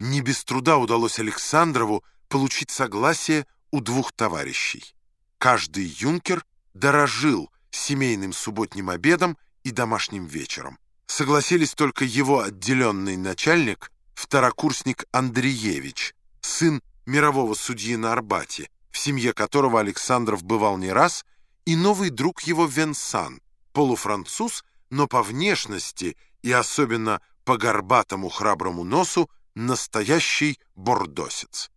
Не без труда удалось Александрову получить согласие у двух товарищей. Каждый юнкер дорожил семейным субботним обедом и домашним вечером. Согласились только его отделенный начальник, второкурсник Андреевич, сын мирового судьи на Арбате, в семье которого Александров бывал не раз, и новый друг его Венсан, полуфранцуз, но по внешности и особенно по горбатому храброму носу настоящий бордосец.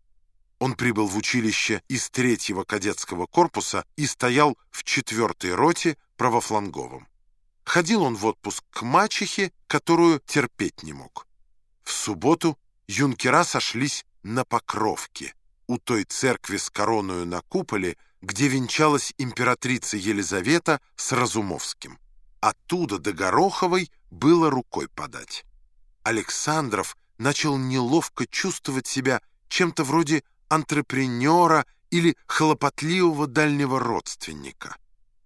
Он прибыл в училище из третьего кадетского корпуса и стоял в четвертой роте правофланговом. Ходил он в отпуск к мачехе, которую терпеть не мог. В субботу юнкера сошлись на Покровке, у той церкви с короною на куполе, где венчалась императрица Елизавета с Разумовским. Оттуда до Гороховой было рукой подать. Александров начал неловко чувствовать себя чем-то вроде антрепренера или хлопотливого дальнего родственника.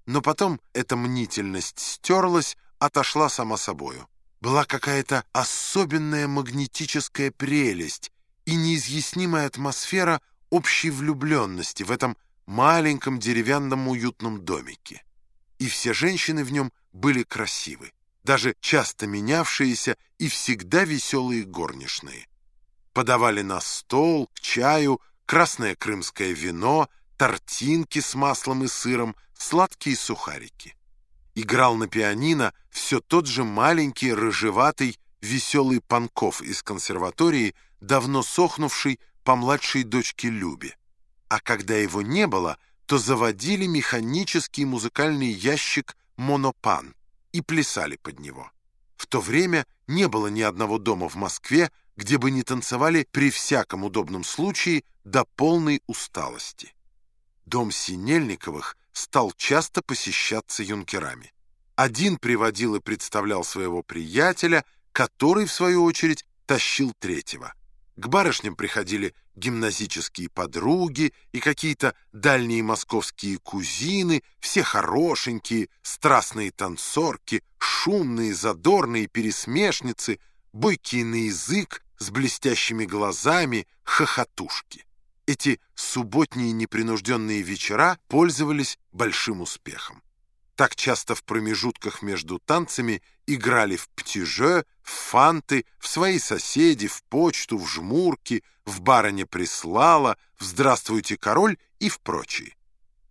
Но потом эта мнительность стерлась, отошла сама собою. Была какая-то особенная магнетическая прелесть и неизъяснимая атмосфера общей влюбленности в этом маленьком деревянном уютном домике. И все женщины в нем были красивы даже часто менявшиеся и всегда веселые горничные. Подавали на стол, к чаю, красное крымское вино, тортинки с маслом и сыром, сладкие сухарики. Играл на пианино все тот же маленький, рыжеватый, веселый Панков из консерватории, давно сохнувший по младшей дочке Любе. А когда его не было, то заводили механический музыкальный ящик «Монопан», и плясали под него. В то время не было ни одного дома в Москве, где бы не танцевали при всяком удобном случае до полной усталости. Дом Синельниковых стал часто посещаться юнкерами. Один приводил и представлял своего приятеля, который, в свою очередь, тащил третьего. К барышням приходили гимназические подруги и какие-то дальние московские кузины, все хорошенькие, страстные танцорки, шумные, задорные пересмешницы, бойкие на язык, с блестящими глазами, хохотушки. Эти субботние непринужденные вечера пользовались большим успехом. Так часто в промежутках между танцами играли в птиже, в фанты, в свои соседи, в почту, в жмурки, в барыня прислала, в «Здравствуйте, король» и в прочие.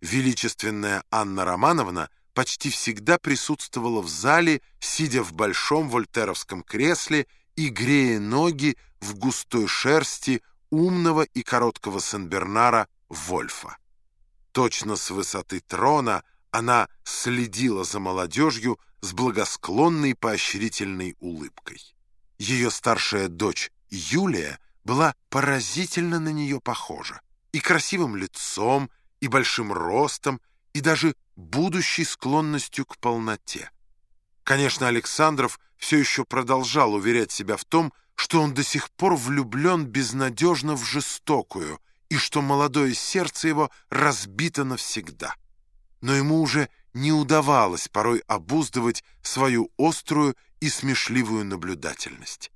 Величественная Анна Романовна почти всегда присутствовала в зале, сидя в большом вольтеровском кресле и грея ноги в густой шерсти умного и короткого Сен-Бернара Вольфа. Точно с высоты трона – она следила за молодежью с благосклонной поощрительной улыбкой. Ее старшая дочь Юлия была поразительно на нее похожа. И красивым лицом, и большим ростом, и даже будущей склонностью к полноте. Конечно, Александров все еще продолжал уверять себя в том, что он до сих пор влюблен безнадежно в жестокую, и что молодое сердце его разбито навсегда но ему уже не удавалось порой обуздывать свою острую и смешливую наблюдательность.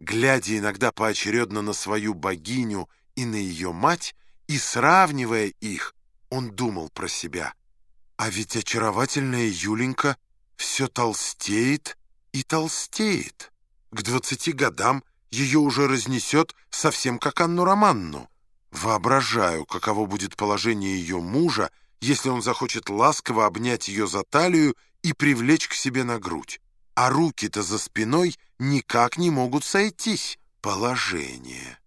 Глядя иногда поочередно на свою богиню и на ее мать, и сравнивая их, он думал про себя. А ведь очаровательная Юленька все толстеет и толстеет. К двадцати годам ее уже разнесет совсем как Анну Романну. Воображаю, каково будет положение ее мужа, если он захочет ласково обнять ее за талию и привлечь к себе на грудь. А руки-то за спиной никак не могут сойтись. Положение.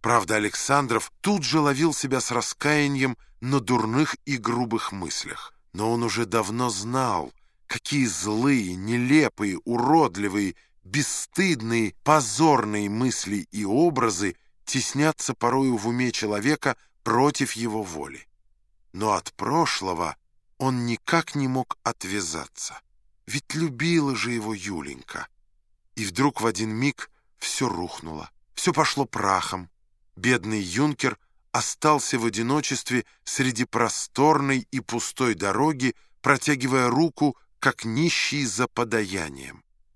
Правда, Александров тут же ловил себя с раскаянием на дурных и грубых мыслях. Но он уже давно знал, какие злые, нелепые, уродливые, бесстыдные, позорные мысли и образы теснятся порою в уме человека против его воли но от прошлого он никак не мог отвязаться. Ведь любила же его Юленька. И вдруг в один миг все рухнуло, все пошло прахом. Бедный юнкер остался в одиночестве среди просторной и пустой дороги, протягивая руку, как нищий за подаянием.